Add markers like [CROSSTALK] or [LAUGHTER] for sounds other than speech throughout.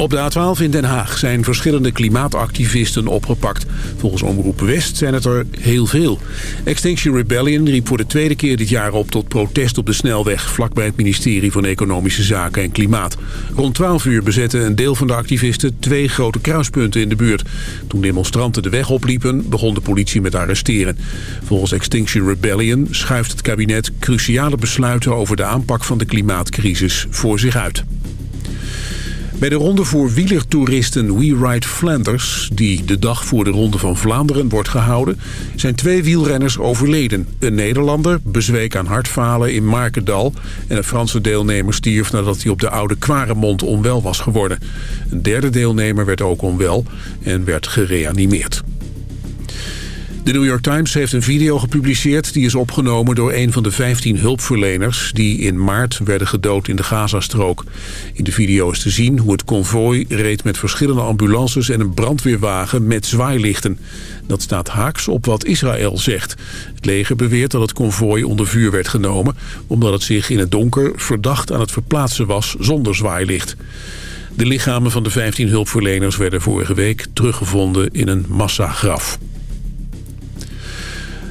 Op de A12 in Den Haag zijn verschillende klimaatactivisten opgepakt. Volgens Omroep West zijn het er heel veel. Extinction Rebellion riep voor de tweede keer dit jaar op tot protest op de snelweg... vlakbij het ministerie van Economische Zaken en Klimaat. Rond 12 uur bezetten een deel van de activisten twee grote kruispunten in de buurt. Toen demonstranten de weg opliepen, begon de politie met arresteren. Volgens Extinction Rebellion schuift het kabinet cruciale besluiten... over de aanpak van de klimaatcrisis voor zich uit. Bij de ronde voor wielertoeristen We Ride Flanders... die de dag voor de Ronde van Vlaanderen wordt gehouden... zijn twee wielrenners overleden. Een Nederlander bezweek aan hartfalen in Markendal... en een Franse deelnemer stierf nadat hij op de oude Kwaremond onwel was geworden. Een derde deelnemer werd ook onwel en werd gereanimeerd. De New York Times heeft een video gepubliceerd... die is opgenomen door een van de 15 hulpverleners... die in maart werden gedood in de Gazastrook. In de video is te zien hoe het konvooi reed met verschillende ambulances... en een brandweerwagen met zwaailichten. Dat staat haaks op wat Israël zegt. Het leger beweert dat het konvooi onder vuur werd genomen... omdat het zich in het donker verdacht aan het verplaatsen was zonder zwaailicht. De lichamen van de 15 hulpverleners werden vorige week teruggevonden in een massagraf.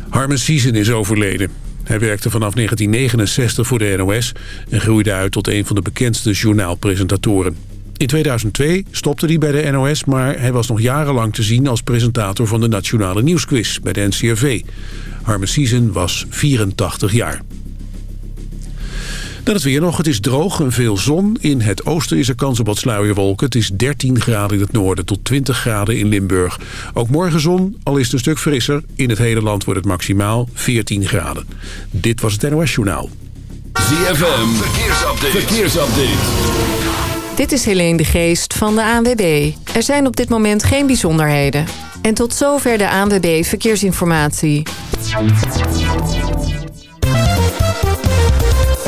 Harmen Siezen is overleden. Hij werkte vanaf 1969 voor de NOS en groeide uit tot een van de bekendste journaalpresentatoren. In 2002 stopte hij bij de NOS, maar hij was nog jarenlang te zien als presentator van de Nationale Nieuwsquiz bij de NCRV. Harmen Siezen was 84 jaar. Dan het weer nog. Het is droog en veel zon. In het oosten is er kans op wat sluierwolken. Het is 13 graden in het noorden tot 20 graden in Limburg. Ook morgen zon, al is het een stuk frisser. In het hele land wordt het maximaal 14 graden. Dit was het NOS Journaal. ZFM, verkeersupdate. verkeersupdate. Dit is Helene de Geest van de ANWB. Er zijn op dit moment geen bijzonderheden. En tot zover de ANWB Verkeersinformatie.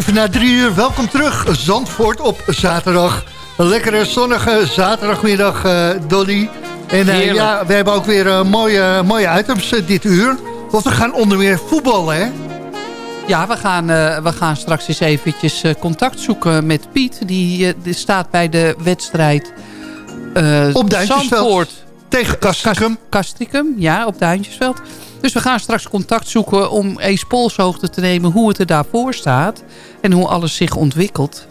Even na drie uur, welkom terug. Zandvoort op zaterdag. Een lekkere zonnige zaterdagmiddag, uh, Dolly. En uh, ja, we hebben ook weer uh, mooie, mooie items dit uur. Want we gaan onder meer voetballen, hè? Ja, we gaan, we gaan straks eens eventjes contact zoeken met Piet. Die, die staat bij de wedstrijd op Zandvoort. Tegen Castricum. Castricum, ja, op Duintjesveld. Dus we gaan straks contact zoeken om eens polshoogte te nemen... hoe het er daarvoor staat en hoe alles zich ontwikkelt.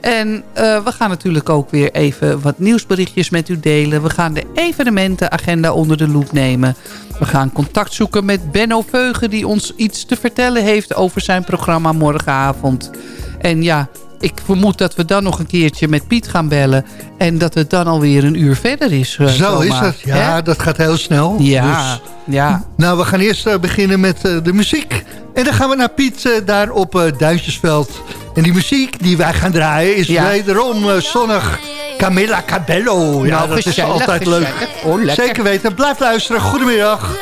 En uh, we gaan natuurlijk ook weer even wat nieuwsberichtjes met u delen. We gaan de evenementenagenda onder de loep nemen. We gaan contact zoeken met Benno Veugen... die ons iets te vertellen heeft over zijn programma morgenavond. En ja, ik vermoed dat we dan nog een keertje met Piet gaan bellen. En dat het dan alweer een uur verder is. Uh, Zo is het. Ja, dat gaat heel snel. Ja, dus, ja. Nou, we gaan eerst uh, beginnen met uh, de muziek. En dan gaan we naar Piet daar op Duintjesveld. En die muziek die wij gaan draaien is ja. wederom zonnig. Camilla Cabello. Ja, nou, dat is altijd leuk. Oh, Zeker weten. Blijf luisteren. Goedemiddag.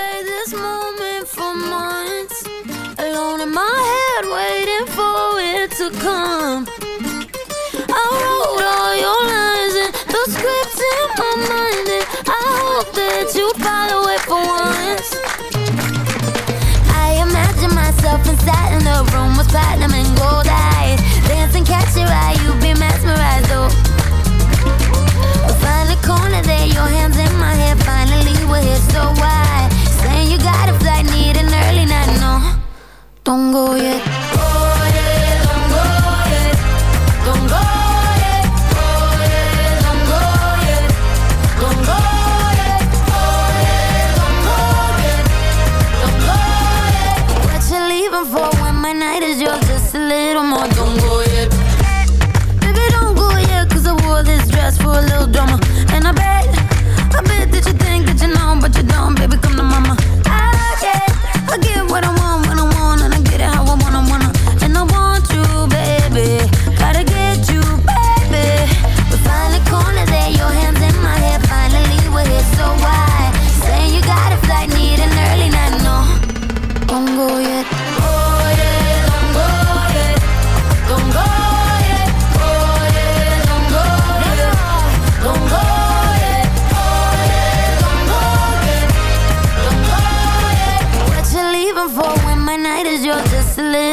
Inside in the room with platinum and gold eyes. Dancing, catch your eye, you'd be mesmerized, oh. Find a corner there, your hands in my hair Finally we're here, so why? Saying you got a flight, need an early night, no. Don't go yet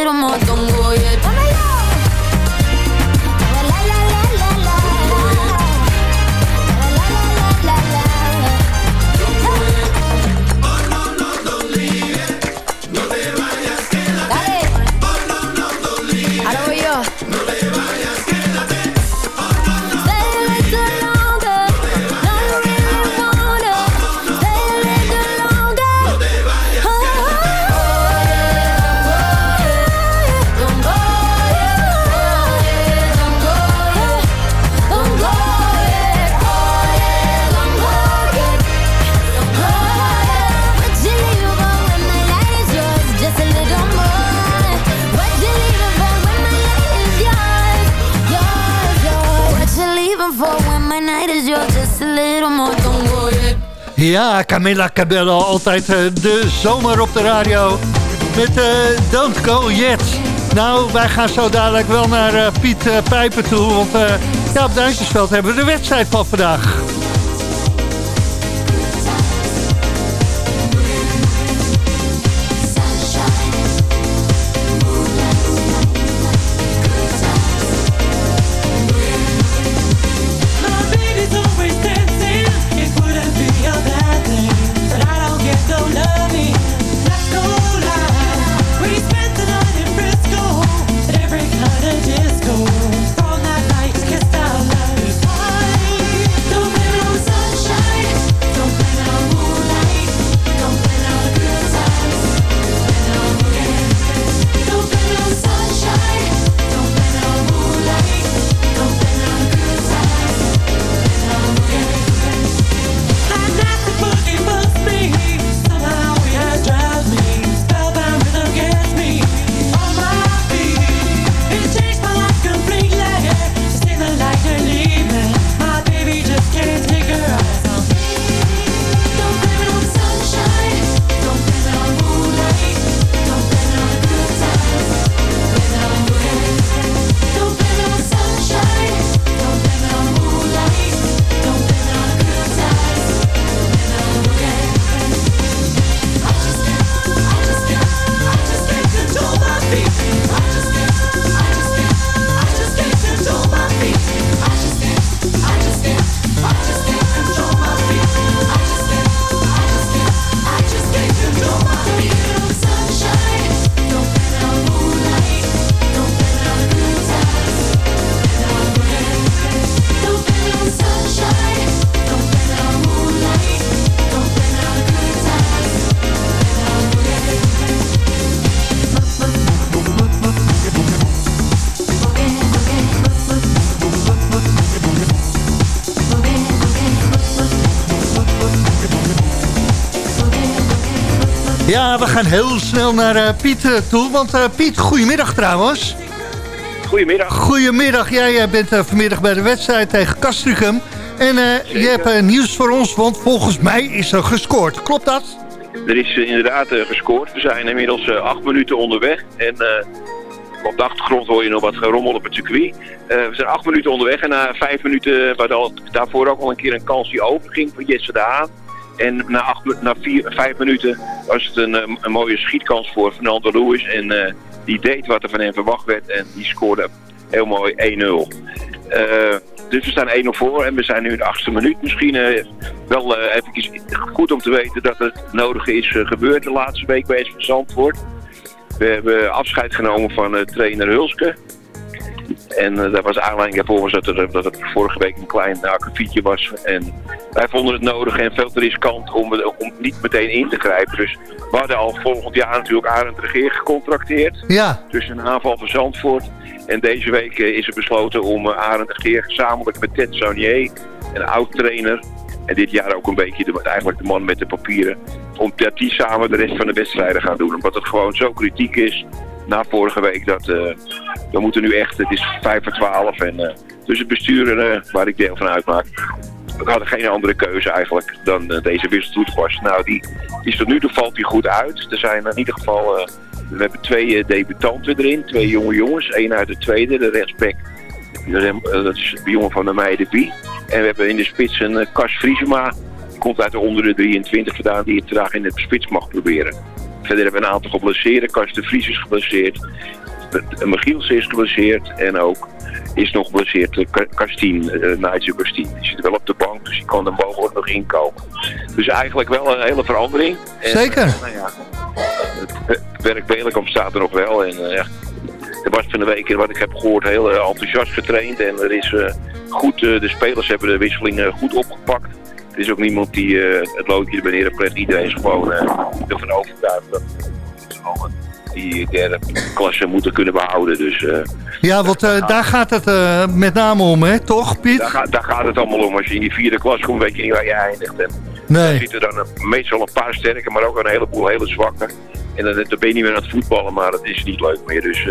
un montón Camilla Cabello, altijd uh, de zomer op de radio met uh, Don't Go Yet. Nou, wij gaan zo dadelijk wel naar uh, Piet Pijpen toe, want ja, op Duintjesveld hebben we de wedstrijd van vandaag. Ja, we gaan heel snel naar uh, Piet uh, toe. Want uh, Piet, goedemiddag trouwens. Goedemiddag. Goedemiddag. Ja, jij bent vanmiddag bij de wedstrijd tegen Castricum. En je hebt nieuws voor ons, want volgens mij is er gescoord. Klopt dat? Er is inderdaad gescoord. We zijn inmiddels acht minuten onderweg. En op de achtergrond hoor je nog wat gerommel op het circuit. we zijn acht minuten onderweg en na vijf minuten, waar daarvoor ook al een keer een kans die overging voor Jesse de Haan. En na, acht, na vier, vijf minuten was het een, eh, mooie schietkans voor Fernando Lewis. En uh, die deed wat er van hem verwacht werd en die scoorde heel mooi 1-0. Uh, eh, dus we staan 1-0 voor en we zijn nu in de achtste minuut. Misschien wel even goed om te weten dat het nodige is gebeurd de laatste week bij SV Zandvoort. We hebben afscheid genomen van trainer Hulske. En uh, daar was aanleiding daarvoor dat, er, dat het vorige week een klein akkefietje was. En wij vonden het nodig en veel te riskant om, om niet meteen in te grijpen. Dus we hadden al volgend jaar natuurlijk Arend Regeer gecontracteerd. Ja. Dus een aanval van Zandvoort. En deze week uh, is er besloten om uh, Arend Regeer gezamenlijk met Ted Saunier, een oud-trainer... En dit jaar ook een beetje de, eigenlijk de man met de papieren. Om dat die samen de rest van de wedstrijden gaan doen. Omdat het gewoon zo kritiek is na vorige week dat uh, we moeten nu echt, het is 5 voor 12 en uh, dus het bestuur uh, waar ik deel van uitmaak, we hadden geen andere keuze eigenlijk dan deze wissel toe te passen. Nou, die is tot nu toe valt die goed uit. Er zijn in ieder geval, we hebben twee debutanten erin, twee jonge jongens. Eén uit de tweede, de rechtsback, dat is de jongen van de meiden Bie. En we hebben in de spits een Kas Vriesema, komt uit de onder de 23 vandaan, die het graag in de spits mag proberen. Verder hebben we een aantal geblesseerd. Kast de Vries is geblesseerd. Michiels is geblesseerd. En ook is nog geblesseerd Kastien, uh, Nigel Kastien. Die zit wel op de bank, dus die kan er mogelijk nog inkomen. Dus eigenlijk wel een hele verandering. En, Zeker. nou ja, het werk Belenkamp staat er nog wel. En uh, er was van de week, wat ik heb gehoord, heel enthousiast getraind. En er is goed, de spelers hebben de wisseling goed opgepakt. Er is ook niemand die uh, het loodje er beneden plegt. Iedereen is gewoon ervan overtuigd dat we die derde klasse moeten kunnen behouden. Dus, uh, ja, want daar gaat het met name om, hè? toch Piet? Daar, gaat, daar gaat het allemaal om. Als je in die vierde klas komt, weet je niet waar je eindigt. En nee. Dan zitten dan meestal een paar sterke, maar ook een heleboel hele zwakke. En dan, dan ben je niet meer aan het voetballen, maar dat is niet leuk meer. Dus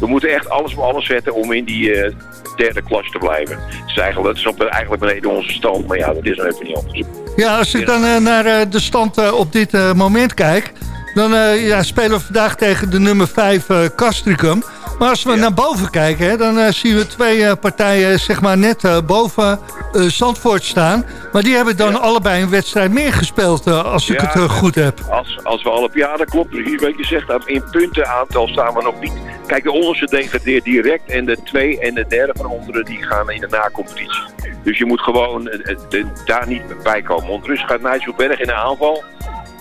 we moeten echt alles op alles zetten om in die derde klas te blijven. Dus eigenlijk, dat is op, eigenlijk beneden onze stand, maar ja, dat is dan even niet anders. Ja, als ik dan uh, naar de stand op dit moment kijk... dan ja, spelen we vandaag tegen de nummer 5 Castricum. Maar als we ja. naar boven kijken, hè, dan zien we twee partijen zeg maar net boven Zandvoort staan. Maar die hebben dan ja. allebei een wedstrijd meer gespeeld, als ik het goed heb. Als, als we al op, ja, dat klopt precies wat je zegt. In puntenaantal staan we nog niet. Kijk, de onderste degradeert direct en de twee en de derde van onderen die gaan in de nacompetitie. Dus je moet gewoon de, daar niet bij komen. Ondertussen gaat Nigel Berg in de aanval.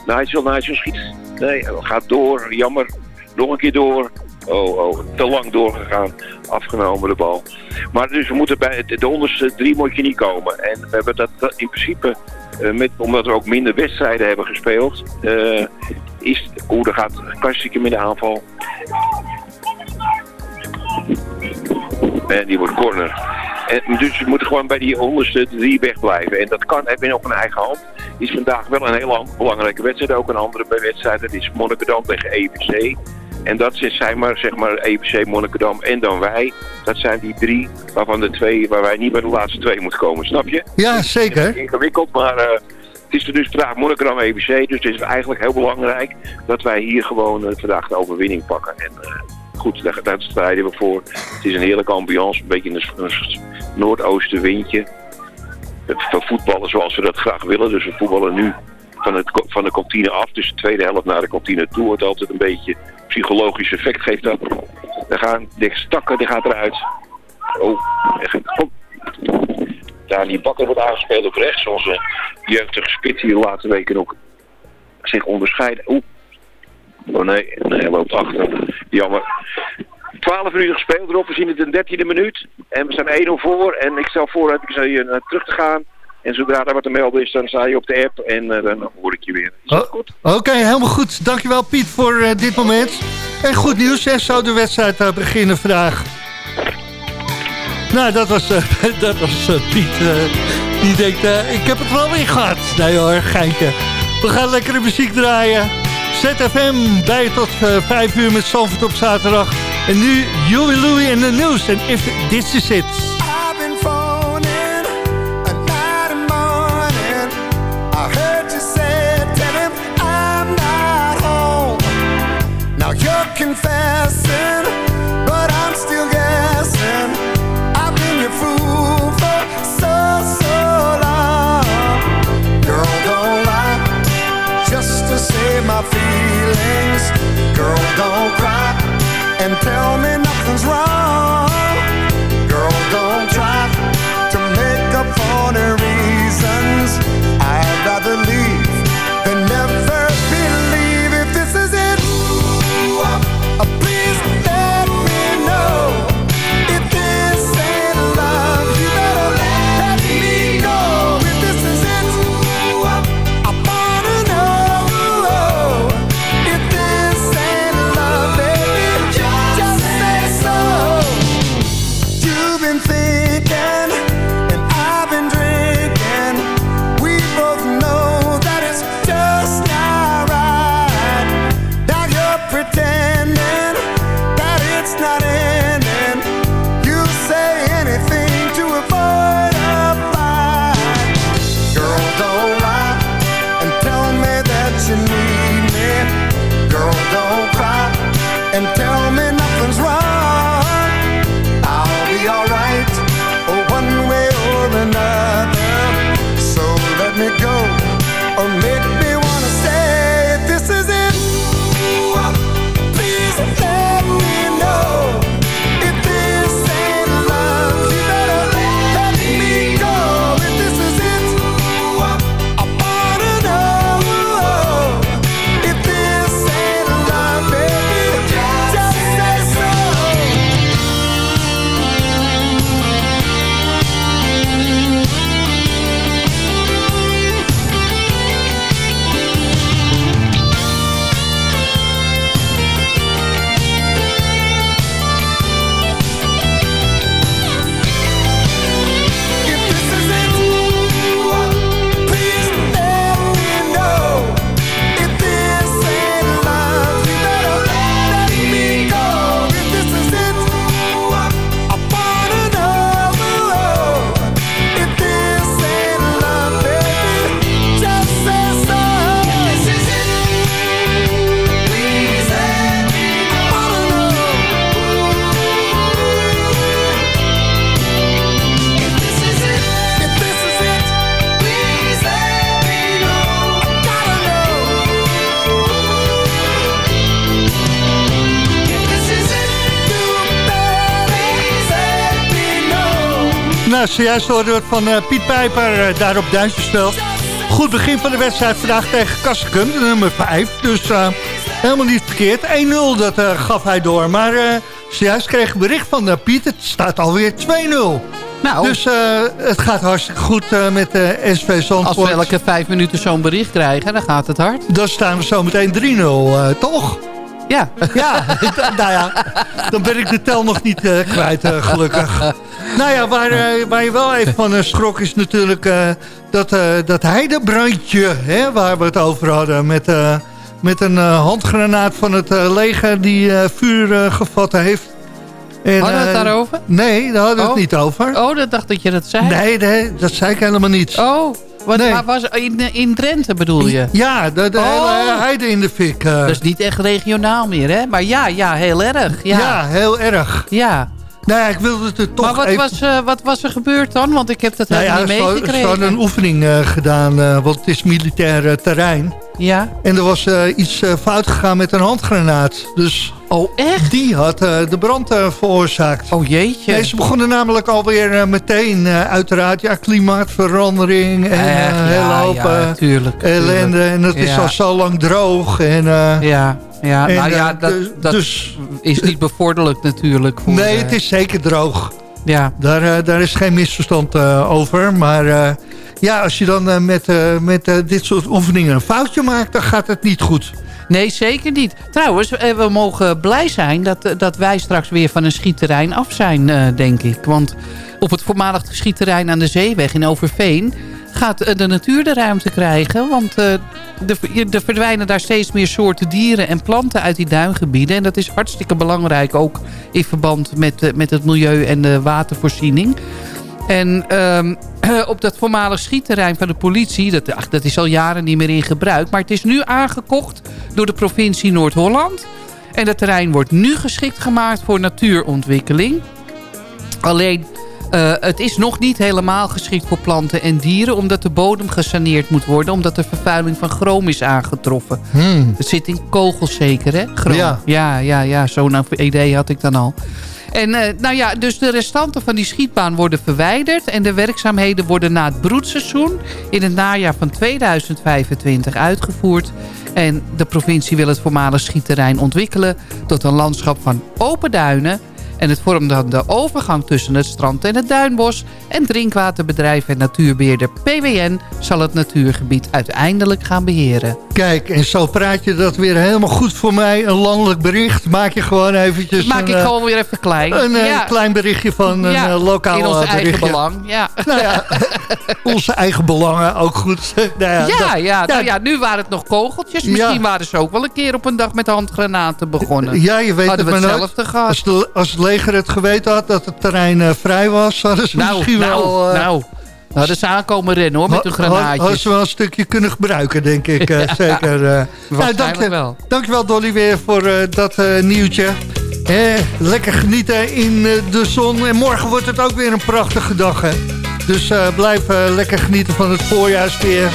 Nigel, Nigel schiet. Nee, gaat door. Jammer. Nog een keer door. Oh, oh, te lang doorgegaan. Afgenomen de bal. Maar dus we moeten bij de onderste drie moet je niet komen. En we hebben dat, in principe, uh, met, omdat we ook minder wedstrijden hebben gespeeld, uh, is, hoe er gaat Kastikum in de aanval. En die wordt corner. En dus we moeten gewoon bij die onderste drie wegblijven. En dat kan hebben we op een eigen hand. Is vandaag wel een heel belangrijke wedstrijd. Ook een andere wedstrijd. Dat is Monnikendam tegen EBC. En dat zijn maar, zeg maar EBC, Monnikendam en dan wij. Dat zijn die drie waarvan de twee waar wij niet bij de laatste twee moeten komen. Snap je? Ja, zeker. Het is ingewikkeld, maar uh, het is er dus vandaag Monnikendam EBC. Dus het is eigenlijk heel belangrijk dat wij hier gewoon uh, vandaag de overwinning pakken. En, uh, goed, daar, daar strijden we voor. Het is een heerlijke ambiance, een beetje een, een noordoostenwindje. We voetballen zoals we dat graag willen, dus we voetballen nu van, het, van de kantine af. Dus de tweede helft naar de kantine toe wordt altijd een beetje psychologisch effect geeft dat. Daar gaan de stakken, die gaat eruit. Oh, kom. Daar die bakker wordt aangespeeld op rechts. Onze jeugdige spits die de laatste weken ook zich onderscheiden. Oeh, Oh nee, nee, hij loopt achter. Jammer. 12 minuten gespeeld erop. We zien het in de 13e minuut. En we zijn 1-0 voor. En ik stel voor dat ik zei uh, terug te gaan. En zodra er wat te melden is, dan sta je op de app en uh, dan hoor ik je weer. Is dat oh, goed? Oké, okay, helemaal goed. Dankjewel Piet voor uh, dit moment. En goed nieuws, hè, zou de wedstrijd uh, beginnen vandaag. Nou, dat was, [LAUGHS] dat was Piet. die denkt, ik heb het wel weer gehad. Nee hoor, geintje. We gaan lekkere muziek draaien. ZFM bij tot uh, 5 uur met Zandvoort op zaterdag. En nu Joey Louie in de nieuws. En if this is it. Confessing, but I'm still guessing. I've been your fool for so, so long. Girl, don't lie, just to save my feelings. Girl, don't cry and tell me nothing's wrong. And tell Nou, zojuist hoorden we het van eh, Piet Pijper eh, daar op Duintjesveld. Goed begin van de wedstrijd vandaag tegen Kastrikum, de nummer 5. Dus eh, helemaal niet verkeerd. 1-0, dat gaf hij door. Maar zojuist kreeg bericht van Piet, het staat alweer 2-0. Nou, Dus het gaat hartstikke goed met de SV als Zandvoort. we elke vijf minuten zo'n bericht krijgen, dan gaat het hard. Dan staan we zo meteen 3-0, eh, toch? Ja, Ja, [LAUGHS] nou ja, dan ben ik de tel nog niet eh, kwijt, eh, gelukkig. Nou ja, waar, eh, waar je wel even van schrok is natuurlijk dat, dat heidebrandje, hè, waar we het over hadden, met, met een handgranaat van het leger die vuur gevat heeft. En, hadden we het daarover? Nee, daar hadden we Oh. het niet over. Oh, dat dacht dat je dat zei. Nee, nee, dat zei ik helemaal niet. Oh, wat, Nee. waar was, in, in Drenthe bedoel je? Ja, de, de Oh. hele heide in de fik. eh. Dat is niet echt regionaal meer, hè? Maar ja, ja, heel erg. Ja, ja. ja. heel erg. Nou ja, ik wilde het er toch maar wat, even... was, eh, wat was er gebeurd dan? Want ik heb dat Nou helemaal ja, niet ze, ze meegekregen. hadden een oefening eh, gedaan, want het is militair terrein. Ja? En er was eh, iets eh, fout gegaan met een handgranaat. Dus Oh, echt? die had eh, de brand veroorzaakt. Oh, jeetje. Nee, ze begonnen namelijk alweer meteen, uiteraard, ja, klimaatverandering en een hele ja, hoop ja, tuurlijk, tuurlijk. ellende. En dat is Ja. al zo lang droog. En, Ja, ja. En, nou ja, dat, dus- dat dus- is niet bevorderlijk natuurlijk. Voor, nee, het is zeker droog. Ja, Daar, daar is geen misverstand over. Maar ja, als je dan eh, met, eh, met eh, dit soort oefeningen een foutje maakt... dan gaat het niet goed. nee, zeker niet. Trouwens, we mogen blij zijn dat, dat wij straks weer van een schietterrein af zijn, denk ik. Want op het voormalig schietterrein aan de Zeeweg in Overveen... gaat de natuur de ruimte krijgen. Want er verdwijnen daar steeds meer soorten dieren en planten uit die duingebieden. En dat is hartstikke belangrijk ook in verband met, met het milieu en de watervoorziening. En um, [CLEARS THROAT] op dat voormalig schietterrein van de politie... Dat, ach, dat is al jaren niet meer in gebruik... maar het is nu aangekocht door de provincie Noord-Holland. En het terrein wordt nu geschikt gemaakt voor natuurontwikkeling. Alleen, uh, het is nog niet helemaal geschikt voor planten en dieren... omdat de bodem gesaneerd moet worden... omdat de vervuiling van chroom is aangetroffen. Hmm. Het zit in kogels zeker, hè? Chroom. Ja. ja, ja, ja zo'n idee had ik dan al. En uh, nou ja, dus de restanten van die schietbaan worden verwijderd. En de werkzaamheden worden na het broedseizoen in het najaar van 2025 uitgevoerd. En de provincie wil het voormalig schietterrein ontwikkelen tot een landschap van open duinen en het vormt dan de overgang tussen het strand en het duinbos. En drinkwaterbedrijf en natuurbeheerder PWN zal het natuurgebied uiteindelijk gaan beheren. Kijk, en zo praat je dat weer helemaal goed voor mij. Een landelijk bericht maak je gewoon eventjes... Maak ik gewoon weer even klein. Een ja. klein berichtje van ja, een lokaal in ons berichtje. eigen belang, ja. [LAUGHS] Nou ja, [LAUGHS] onze eigen belangen ook goed. [LAUGHS] nou ja, ja, dat, ja, nou ja, nu waren het nog kogeltjes. Misschien waren ze ook wel een keer op een dag met handgranaten begonnen. Ja, je weet Hadden het we maar hetzelfde nooit. gehad. Als, de, als leger het geweten had dat het terrein uh, vrij was... hadden ze nou, misschien nou, wel... Uh, nou, nou, dat ze aankomen rennen hoor, met hun granaatjes. Hadden ze wel een stukje kunnen gebruiken, denk ik. Uh, [LAUGHS] ja, zeker. nou, dank je, wel. Dankjewel Dolly weer voor dat nieuwtje. Eh, lekker genieten in de zon. En morgen wordt het ook weer een prachtige dag. Hè? Dus blijf lekker genieten van het voorjaarsweer.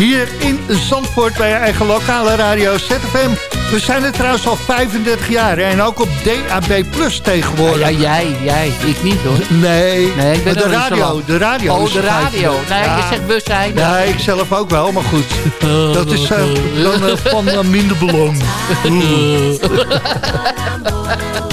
Hier in Zandvoort bij je eigen lokale radio ZFM. We zijn er trouwens al 35 jaar en ook op DAB Plus tegenwoordig. Ja, ja, jij, jij. Ik niet hoor. Nee, nee ik ben de, radio, de radio. Oh, de radio. Nee, ja. je zegt we zijn. Ja, ik zelf ook wel, maar goed. [LAUGHS] Dat is uh, dan uh, van uh, minder belang. [LAUGHS] [LAUGHS]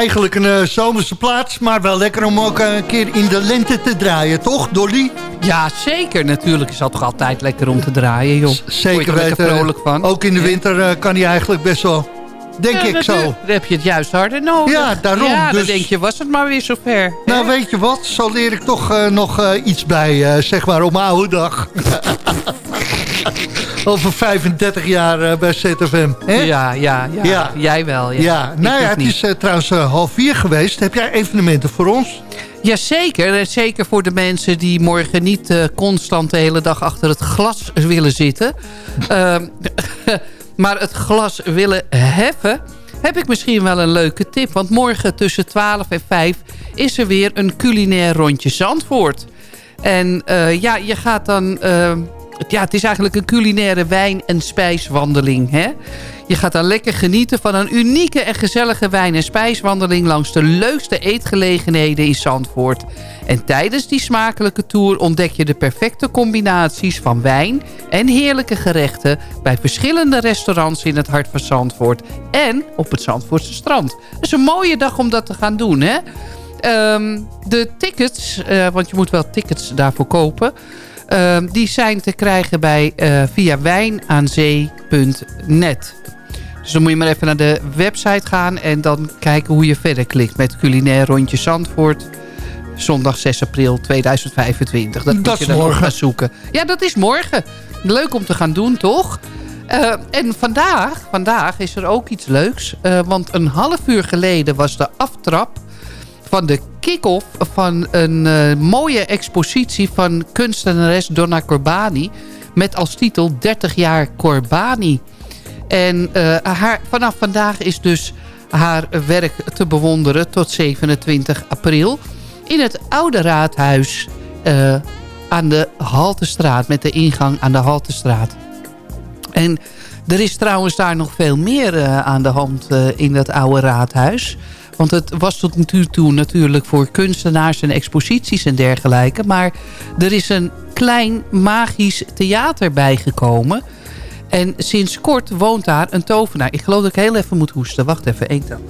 eigenlijk een eh, zomerse plaats, maar wel lekker om ook eh, een keer in de lente te draaien, toch Dolly? Ja, zeker. Natuurlijk is dat toch altijd lekker om te draaien, joh. Zeker er weten. vrolijk van. Ook in de winter eh, kan hij eigenlijk best wel, denk Ja, ik zo. Dan heb je het juist harder nodig. Ja, daarom, Ja, dus- dan denk je, was het maar weer zover. Nou, weet je wat? Zo leer ik toch nog iets bij, zeg maar, op mijn oude dag. [LAUGHS] Over 35 jaar eh, bij ZFM. Hè? Ja, ja, ja, Ja. Jij wel. Ja, Ja, nou ja, het niet. is eh, trouwens eh, half vier geweest. Heb jij evenementen voor ons? Jazeker. Zeker voor de mensen die morgen niet constant de hele dag achter het glas willen zitten. [LAUGHS] Ehm, [LAUGHS] maar het glas willen heffen. Heb ik misschien wel een leuke tip. Want morgen tussen 12 en 5 is er weer een culinair rondje Zandvoort. En ja, je gaat dan... eh, ja, het is eigenlijk een culinaire wijn- en spijswandeling. Hè? Je gaat dan lekker genieten van een unieke en gezellige wijn- en spijswandeling... langs de leukste eetgelegenheden in Zandvoort. En tijdens die smakelijke tour ontdek je de perfecte combinaties van wijn... en heerlijke gerechten bij verschillende restaurants in het hart van Zandvoort... en op het Zandvoortse strand. Het is een mooie dag om dat te gaan doen, hè? Ehm, de tickets, eh, want je moet wel tickets daarvoor kopen... Ehm, die zijn te krijgen bij, eh, via wijnaanzee.net. Dus dan moet je maar even naar de website gaan... en dan kijken hoe je verder klikt met culinair rondje Zandvoort. zondag 6 april 2025. Dat, Dat moet je dan gaan zoeken. Ja, dat is morgen. Leuk om te gaan doen, toch? Eh, en vandaag, vandaag is er ook iets leuks. Eh, want een half uur geleden was de aftrap van de kick-off van een eh, mooie expositie van kunstenares Donna Corbani. Met als titel 30 jaar Corbani. En eh, haar, vanaf vandaag is dus haar werk te bewonderen tot 27 april. In het Oude Raadhuis eh, aan de Haltestraat. Met de ingang aan de Haltestraat. En er is trouwens daar nog veel meer aan de hand in dat oude raadhuis. Want het was tot nu toe natuurlijk voor kunstenaars en exposities en dergelijke. Maar er is een klein magisch theater bijgekomen. En sinds kort woont daar een tovenaar. Ik geloof dat ik heel even moet hoesten. Wacht even, één tel.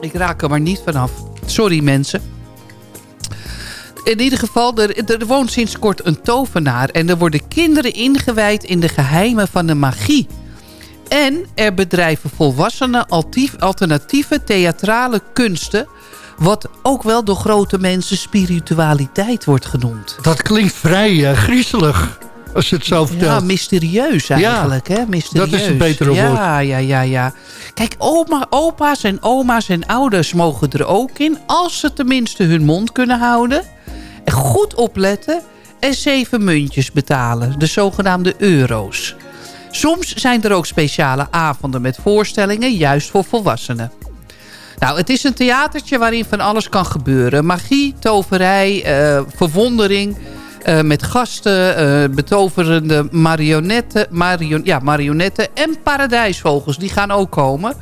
Ik raak er maar niet vanaf. Sorry mensen. In ieder geval, er, er woont sinds kort een tovenaar. En er worden kinderen ingewijd in de geheimen van de magie. En er bedrijven volwassenen alternatieve theatrale kunsten... wat ook wel door grote mensen spiritualiteit wordt genoemd. Dat klinkt vrij eh, griezelig, als je het zo Ja, vertelt. mysterieus eigenlijk, hè? Mysterieus. dat is een betere ja, woord. Ja, ja, ja. Kijk, oma, opa's en oma's en ouders mogen er ook in... als ze tenminste hun mond kunnen houden. En goed opletten en zeven muntjes betalen. De zogenaamde euro's. Soms zijn er ook speciale avonden met voorstellingen... juist voor volwassenen. Nou, het is een theatertje waarin van alles kan gebeuren. Magie, toverij, eh, verwondering... eh, met gasten, eh, betoverende marionetten, marion, ja, marionetten en paradijsvogels. Die gaan ook komen.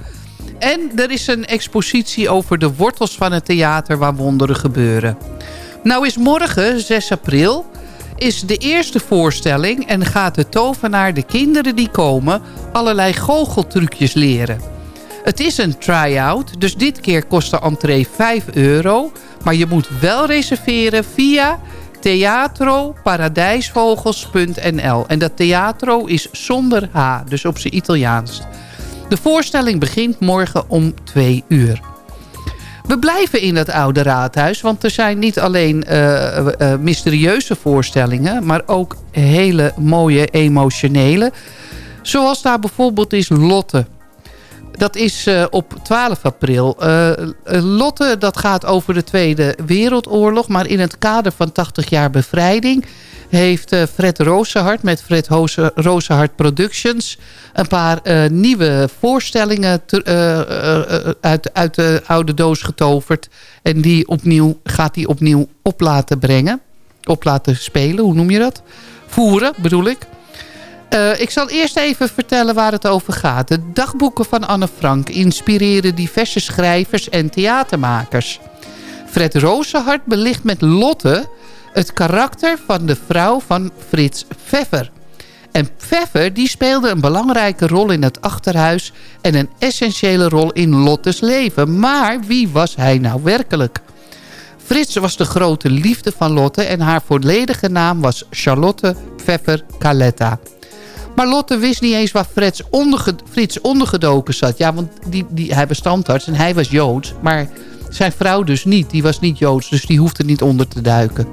En er is een expositie over de wortels van het theater waar wonderen gebeuren. Nou is morgen, 6 april, is de eerste voorstelling... en gaat de tovenaar de kinderen die komen allerlei goocheltrucjes leren. Het is een try-out, dus dit keer kost de entree 5 euro. Maar je moet wel reserveren via teatroparadijsvogels.nl. En dat teatro is zonder H, dus op zijn Italiaans. De voorstelling begint morgen om 2 uur. We blijven in het oude raadhuis, want er zijn niet alleen eh, eh, mysterieuze voorstellingen... maar ook hele mooie emotionele. Zoals daar bijvoorbeeld is Lotte. Dat is eh, op 12 april. Eh, eh, Lotte, dat gaat over de Tweede Wereldoorlog. Maar in het kader van 80 jaar bevrijding... heeft eh, Fred Rozenhart met Fred Rozenhart Productions... een paar eh, nieuwe voorstellingen te- eh, uit, uit de oude doos getoverd. En die opnieuw, gaat die opnieuw op laten brengen. Op laten spelen, hoe noem je dat? Voeren, bedoel ik. Ik zal eerst even vertellen waar het over gaat. De dagboeken van Anne Frank inspireren diverse schrijvers en theatermakers. Fred Rozenhart belicht met Lotte het karakter van de vrouw van Frits Pfeffer. En Pfeffer die speelde een belangrijke rol in het achterhuis... en een essentiële rol in Lottes leven. Maar wie was hij nou werkelijk? Frits was de grote liefde van Lotte... en haar volledige naam was Charlotte Pfeffer Caletta. Maar Lotte wist niet eens waar Frits, Frits ondergedoken zat. Ja, want die, die, hij was en hij was Joods. Maar zijn vrouw dus niet. Die was niet Joods, dus die hoefde niet onder te duiken.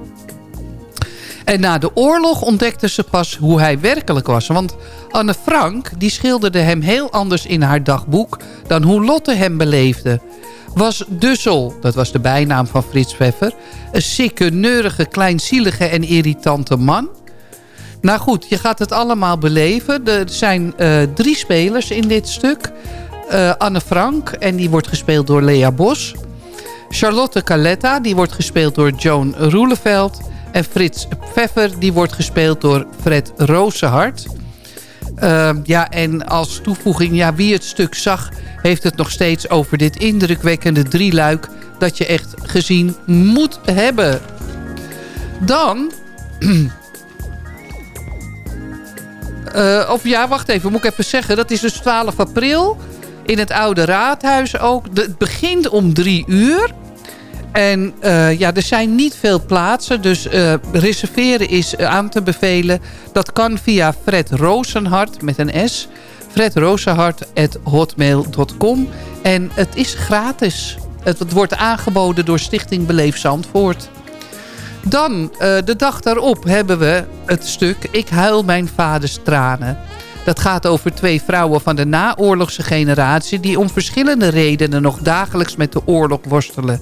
En na de oorlog ontdekte ze pas hoe hij werkelijk was. Want Anne Frank die schilderde hem heel anders in haar dagboek... dan hoe Lotte hem beleefde. Was Dussel, dat was de bijnaam van Frits Pfeffer... een sikke, neurige, kleinzielige en irritante man... Nou goed, je gaat het allemaal beleven. Er zijn eh, drie spelers in dit stuk. Eh, Anne Frank, en die wordt gespeeld door Lea Bos. Charlotte Caletta, die wordt gespeeld door Joan Roeleveld. En Frits Pfeffer, die wordt gespeeld door Fred Rozenhart. Eh, ja, en als toevoeging, ja, wie het stuk zag... heeft het nog steeds over dit indrukwekkende drieluik... dat je echt gezien moet hebben. Dan... [CLEARS THROAT] Eh, of ja, wacht even, moet ik even zeggen. Dat is dus 12 april in het Oude Raadhuis ook. Het begint om drie uur. En eh, ja, er zijn niet veel plaatsen. Dus eh, reserveren is eh, aan te bevelen. Dat kan via Fred Rozenhart met een S. fredrozenhart.hotmail.com En het is gratis. het, wordt aangeboden door Stichting Beleef Zandvoort. Dan, de dag daarop, hebben we het stuk Ik huil mijn vaders tranen. Dat gaat over twee vrouwen van de naoorlogse generatie... die om verschillende redenen nog dagelijks met de oorlog worstelen.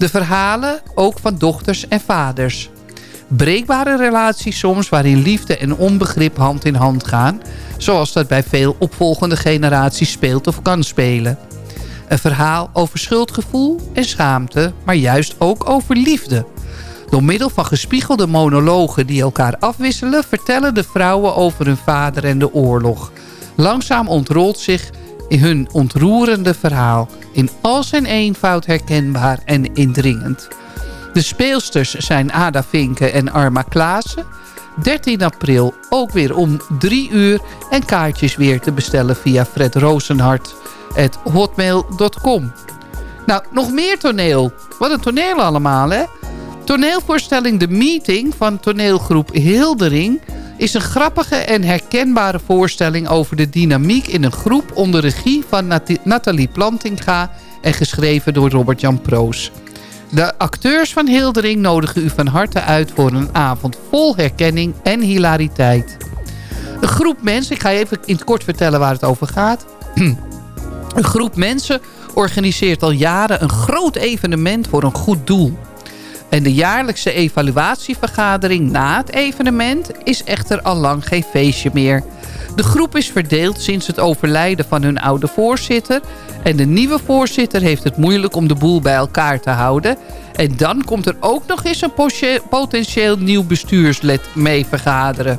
De verhalen ook van dochters en vaders. Breekbare relaties soms waarin liefde en onbegrip hand in hand gaan... zoals dat bij veel opvolgende generaties speelt of kan spelen. Een verhaal over schuldgevoel en schaamte, maar juist ook over liefde... Door middel van gespiegelde monologen die elkaar afwisselen... vertellen de vrouwen over hun vader en de oorlog. Langzaam ontrolt zich in hun ontroerende verhaal. In al zijn eenvoud herkenbaar en indringend. De speelsters zijn Ada Vinke en Arma Klaassen. 13 april ook weer om 3 uur. En kaartjes weer te bestellen via Fred Nou, nog meer toneel. Wat een toneel allemaal, hè? Toneelvoorstelling De Meeting van toneelgroep Hildering... is een grappige en herkenbare voorstelling over de dynamiek in een groep... onder regie van Nat Nathalie Plantinga en geschreven door Robert-Jan Proos. De acteurs van Hildering nodigen u van harte uit voor een avond vol herkenning en hilariteit. Een groep mensen, ik ga even in het kort vertellen waar het over gaat... [CLEARS THROAT] Een groep mensen organiseert al jaren een groot evenement voor een goed doel. En de jaarlijkse evaluatievergadering na het evenement is echter al lang geen feestje meer. De groep is verdeeld sinds het overlijden van hun oude voorzitter. En de nieuwe voorzitter heeft het moeilijk om de boel bij elkaar te houden. En dan komt er ook nog eens een potentieel nieuw bestuurslid mee vergaderen.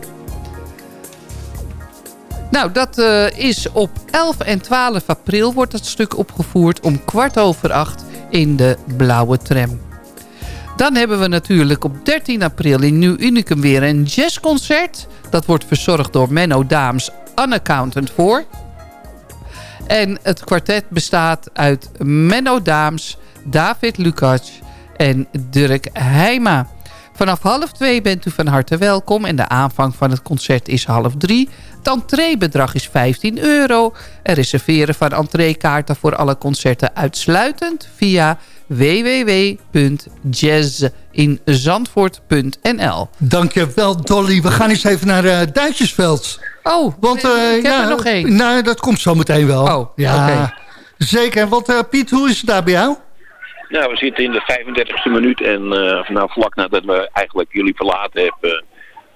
Nou, dat eh, is op 11 en 12 april wordt het stuk opgevoerd om kwart over acht in de blauwe tram. Dan hebben we natuurlijk op 13 april in Nieuw Unicum weer een jazzconcert. Dat wordt verzorgd door Menno Daams, unaccountant voor. En het kwartet bestaat uit Menno Daams, David Lukacs en Dirk Heijma. Vanaf half twee bent u van harte welkom en de aanvang van het concert is half drie. Het entreebedrag is 15 euro. En reserveren van entreekaarten voor alle concerten uitsluitend via www.jazzinzandvoort.nl Dankjewel Dolly. We gaan eens even naar eh Duitsersveld. Oh, Want, eh, ik heb ja, er nog één. Nou, dat komt zo meteen wel. Oh, ja, oké. Zeker. Want eh, Piet, hoe is het daar bij jou? Nou, we zitten in de 35e minuut en eh, nou, vlak nadat we eigenlijk jullie verlaten hebben,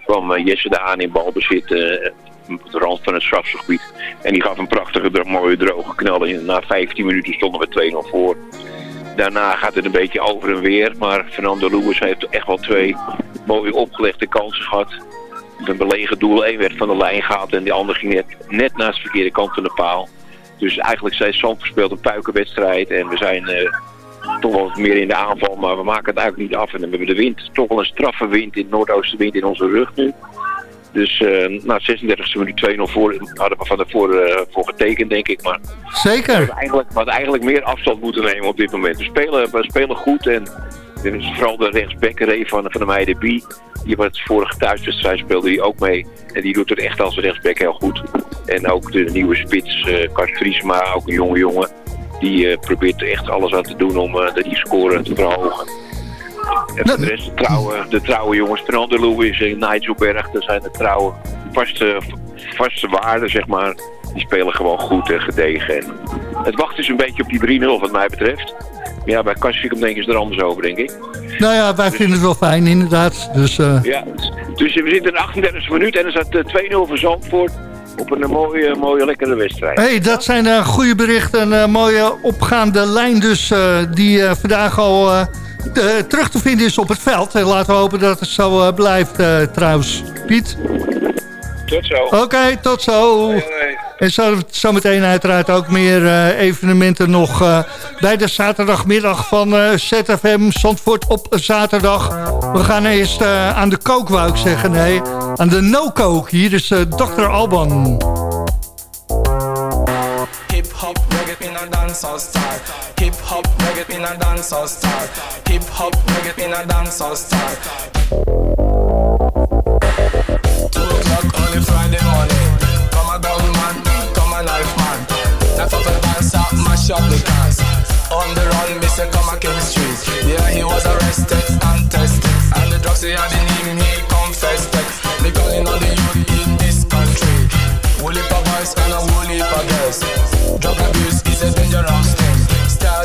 kwam eh, Jesse de Haan in balbezit eh, op de rand van het strafgebied. En die gaf een prachtige, mooie droge knal. Na 15 minuten stonden we 2-0 voor. Daarna gaat het een beetje over en weer, maar Fernando Lewis heeft echt wel twee mooie opgelegde kansen gehad. Een belegen doel, één werd van de lijn gehaald en die andere ging net, net naast de verkeerde kant van de paal. Dus eigenlijk zei Zand speelt een puikenwedstrijd en we zijn eh, toch wel wat meer in de aanval, maar we maken het eigenlijk niet af. En dan hebben we de wind, toch wel een straffe wind in noordoostenwind in onze rug nu. Dus eh na 36e minuut 2-0 voor hadden we van tevoren eh, voor getekend, denk ik. Maar Zeker. we eigenlijk, we eigenlijk meer afstand moeten nemen op dit moment. We spelen, we spelen goed en vooral de rechtsback van, van de meiden B. Die wat vorige thuiswedstrijd speelde die ook mee. En die doet het echt als rechtsback heel goed. En ook de nieuwe spits, eh Kart Vriesma, ook een jonge jongen. Die probeert er echt alles aan te doen om eh, die score te verhogen. En voor de rest, de trouwe, de trouwe jongens, Fernando Lewis en Nigel Berg, dat zijn de trouwe vaste, vaste waarden, zeg maar. Die spelen gewoon goed en gedegen. En het wacht is een beetje op die 3-0 wat mij betreft. Maar ja, bij Kassikum denken ze er anders over, denk ik. Nou ja, wij vinden het wel fijn inderdaad. Dus eh, Ja, dus we zitten in de 38e minuut en er staat eh, 2-0 voor Zandvoort op een eh, mooie, mooie lekkere wedstrijd. hey, dat zijn eh, goede berichten. Een eh, mooie opgaande lijn dus eh, die eh, vandaag al eh, de- terug te vinden is op het veld. En laten we hopen dat het zo eh, blijft eh, trouwens. Piet? Tot zo. Oké, tot zo. En zo, zometeen uiteraard ook meer eh, evenementen nog eh, bij de zaterdagmiddag van eh, ZFM Zandvoort op zaterdag. We gaan eerst eh, aan de kook, wou ik zeggen. Nee, aan de no-coke. Hier is eh, Dr. Alban. Hip hop reggae in a dancehall style. Hop reggae in a dancehall style. Hip hop reggae in a dancehall style. Two o'clock on a Friday morning. Come a gun man, come a knife man. That's how the dance up, mash up the dance. On the run, Mr. text, text, and test text. And tested. And the drugs he had in him, he confessed. Me calling on the youth in this country. Woolly pa boys and a woolly pa girls. Drug abuse is a dangerous thing.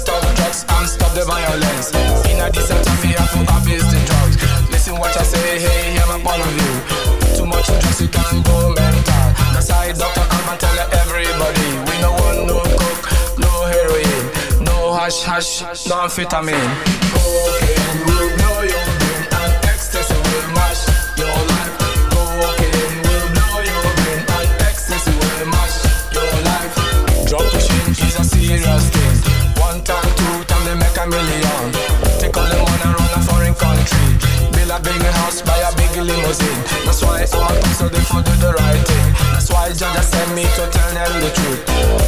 Out the drugs and stop the violence. In a decent we have to abuse the drugs. Listen what I say, hey, hear my point of view. Too much drugs, you can go mental. That's why Dr. Alban tell everybody, we no want no coke, no heroin, no hash hash, no amphetamine. Cocaine big house, buy a big limousine. That's why I'm a so they do the right thing. That's why Jah sent me to tell them the truth.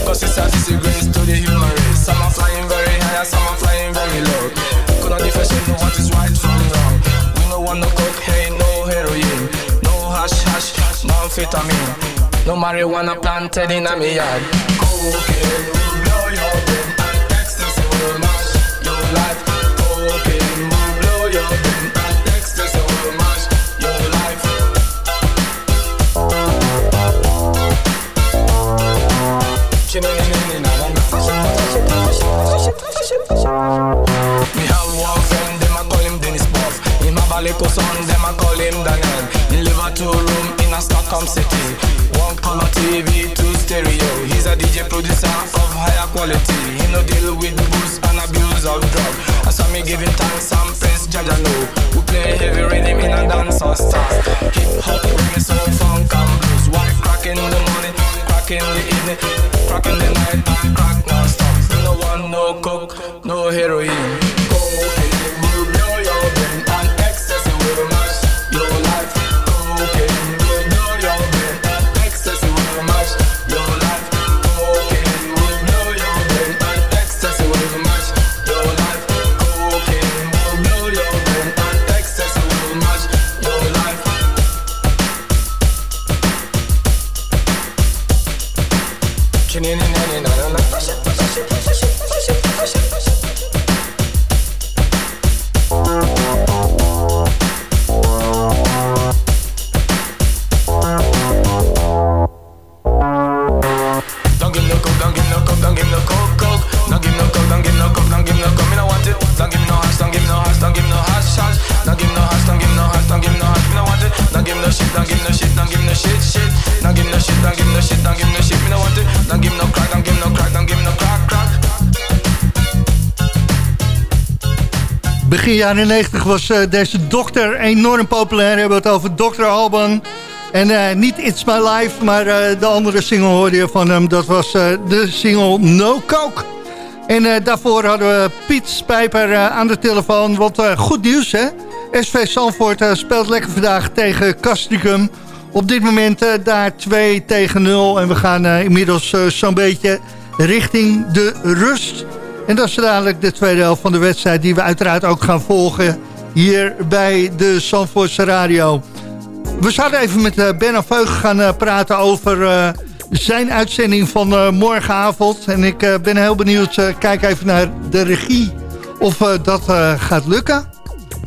Cause it's a disgrace to the human race. Some are flying very high, some are flying very low. Could not differentiate what is right from wrong. We no want no cocaine, no heroin, no hash hash, no amphetamine, no marijuana planted in a me yard. Cocaine will blow your brain and ecstasy will mash your life. Cocaine will blow your brain little son, them I call him Daniel. Live a two room in a Stockholm city. One color TV, two stereo. He's a DJ producer of higher quality. He no deal with booze and abuse of drug. I saw me giving thanks and praise, Jaja know. We play heavy rhythm in a dancehall style. Hip hop, reggae, soul, funk and blues. White crack in the morning, crack in the evening, crack in the night, and crack non-stop. No one, no coke, no heroin. Don't Begin jaren 90 was eh, deze dokter enorm populair. We hebben het over Dr. Alban. En eh, niet It's My Life, maar eh, de andere single hoorde je van hem. Dat was de single No Coke. En daarvoor hadden we Piet Spijper aan de telefoon. Want goed nieuws, hè? SV Zandvoort speelt lekker vandaag tegen Castricum. Op dit moment daar 2 tegen 0. En we gaan inmiddels zo'n beetje richting de rust. En dat is dadelijk de tweede helft van de wedstrijd... die we uiteraard ook gaan volgen hier bij de Zandvoortse Radio. We zouden even met eh, Benno Veug gaan eh, praten over eh, zijn uitzending van morgenavond. En ik ben heel benieuwd, kijk even naar de regie, of dat gaat lukken.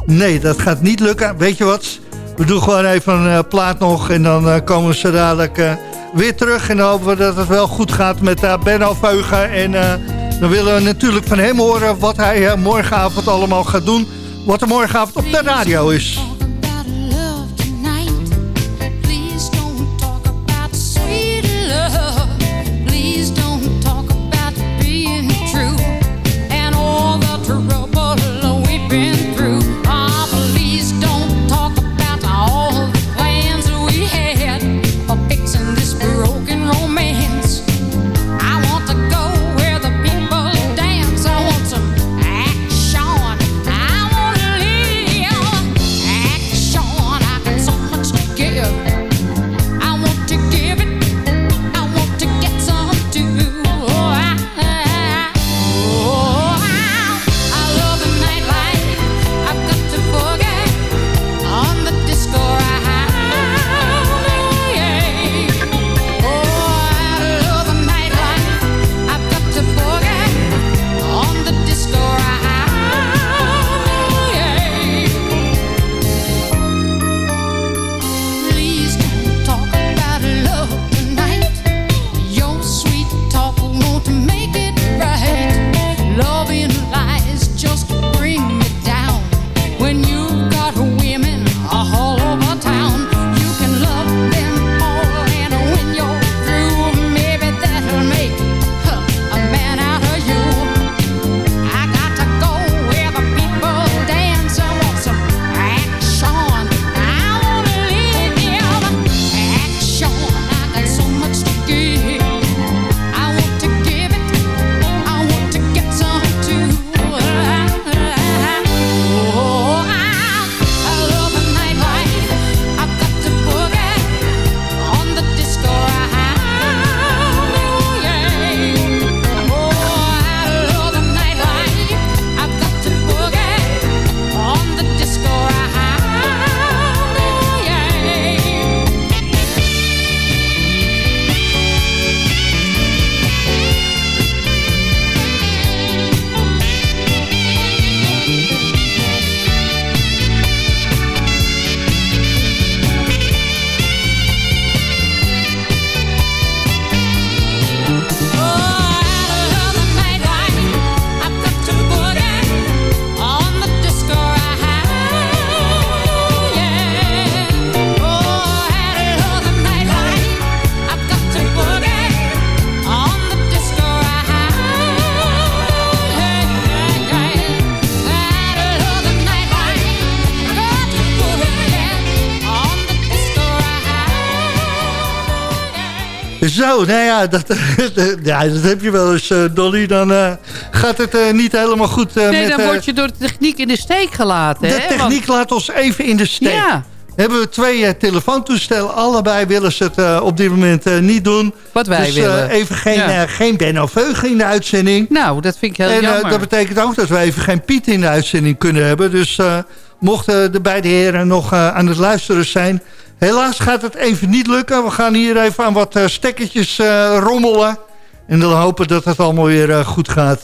Nee, dat gaat niet lukken. Weet je wat? We doen gewoon even een plaat nog en dan komen zo dadelijk weer terug. En dan hopen we dat het wel goed gaat met eh, Benno Veugen. En dan willen we natuurlijk van hem horen wat hij eh, morgenavond allemaal gaat doen. Wat er morgenavond op de radio is. Zo, nou ja, dat, [LAUGHS] ja, dat heb je wel eens, eh, Dolly. Dan eh, gaat het eh, niet helemaal goed eh, Nee, met... dan word je door de techniek in de steek gelaten. de hè? techniek laat ons even in de steek. Ja. Hebben we twee telefoontoestellen. Allebei willen ze het op dit moment niet doen. Wat wij dus, willen. even geen, Ja. geen Benno Veugen in de uitzending. Nou, dat vind ik heel en jammer. dat betekent ook dat we even geen Piet in de uitzending kunnen hebben. Dus mochten de beide heren nog aan het luisteren zijn... helaas gaat het even niet lukken. We gaan hier even aan wat eh, stekkertjes eh, rommelen. En dan hopen dat het allemaal weer eh, goed gaat.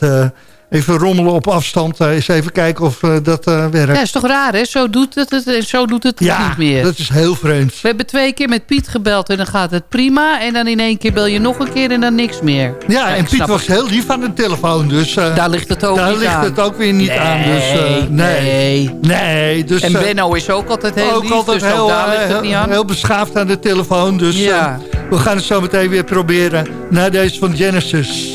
Even rommelen op afstand. eh, eens even kijken of eh, dat eh, werkt. Ja, is toch raar, hè? Zo doet het het en zo doet het het Ja, niet meer. dat is heel vreemd. We hebben twee keer met Piet gebeld en dan gaat het prima. En dan in één keer bel je nog een keer en dan niks meer. Ja, en Piet was heel lief aan de telefoon. Dus, Daar ligt het ook daar niet ligt aan. het ook weer niet Nee, aan. Dus, nee. nee. Nee, dus, En Benno is ook altijd heel ook lief, altijd dus ook heel, daar ligt het niet aan. heel beschaafd aan de telefoon. Dus Ja. we gaan het zo meteen weer proberen. Na deze van Genesis.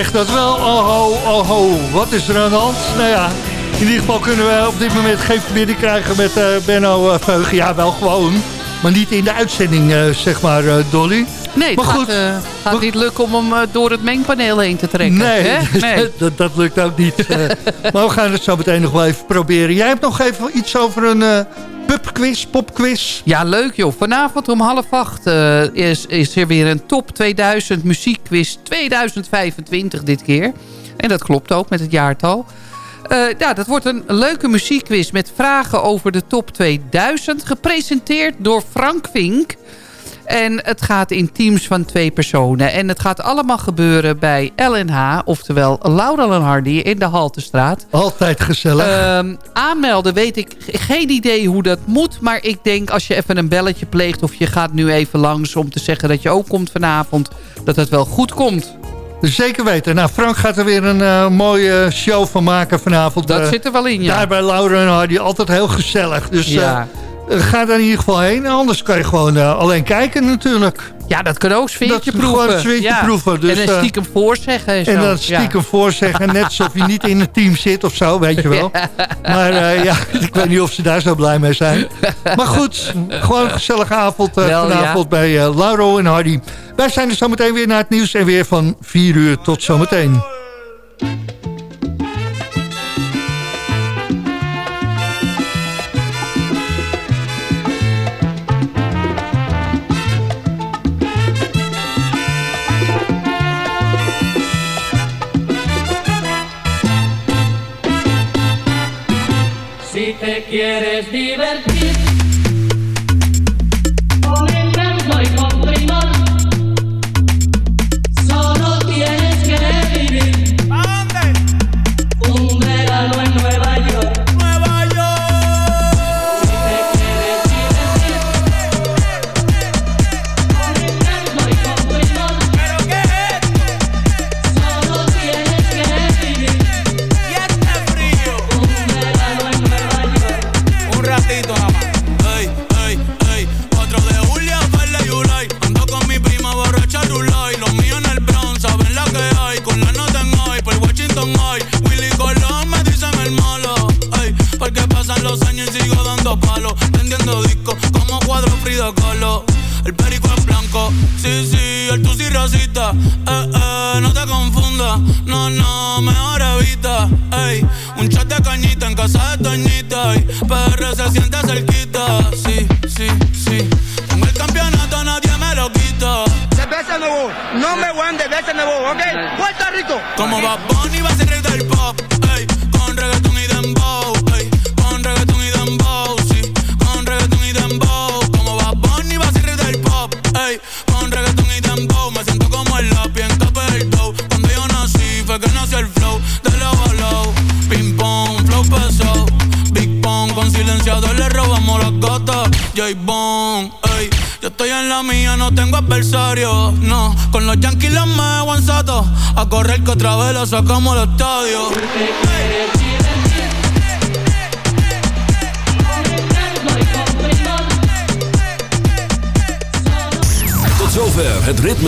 Zeg dat wel. Oh ho, oh ho. Wat is er aan de hand? Nou ja, in ieder geval kunnen we op dit moment geen verbinding krijgen met eh, Benno uh, Veugen. Ja, wel gewoon. Maar niet in de uitzending, eh, zeg maar, eh, Dolly. Nee, het Maar gaat, goed. eh, gaat niet lukken om hem eh, door het mengpaneel heen te trekken. Nee, hè? [LAUGHS] nee. dat, dat lukt ook niet. Eh, [LAUGHS] maar we gaan het zo meteen nog wel even proberen. Jij hebt nog even iets over een eh pubquiz, popquiz. Ja, leuk joh. Vanavond om half acht eh, is, is er weer een top 2000 muziekquiz 2025 dit keer. En dat klopt ook met het jaartal. Eh, ja, dat wordt een leuke muziekquiz met vragen over de top 2000. Gepresenteerd door Frank Vink. En het gaat in teams van twee personen. En het gaat allemaal gebeuren bij LNH, oftewel Laurel en Hardy in de Haltestraat. Altijd gezellig. Ehm, aanmelden weet ik geen idee hoe dat moet. Maar ik denk als je even een belletje pleegt... of je gaat nu even langs om te zeggen dat je ook komt vanavond... dat het wel goed komt. Zeker weten. Nou, Frank gaat er weer een eh, mooie show van maken vanavond. Dat Eh, zit er wel in, ja. Daar bij Laura en Hardy altijd heel gezellig. Dus Ja. eh, eh, ga daar in ieder geval heen. Anders kan je gewoon eh, alleen kijken natuurlijk. Ja, dat kan ook sfeertje Dat- proeven. gewoon een sfeertje ja. proeven, dus, en dan eh, stiekem voorzeggen en zo. En dan stiekem Ja. voorzeggen. Net alsof je niet in een team zit of zo, weet je wel. [LAUGHS] Maar eh, ja, [LAUGHS] ik weet niet of ze daar zo blij mee zijn. Maar goed, gewoon een gezellige avond eh, Wel, vanavond bij eh Lauro en Hardy. Wij zijn er zometeen weer naar het nieuws en weer van 4 uur tot zometeen. Si quieres vivir.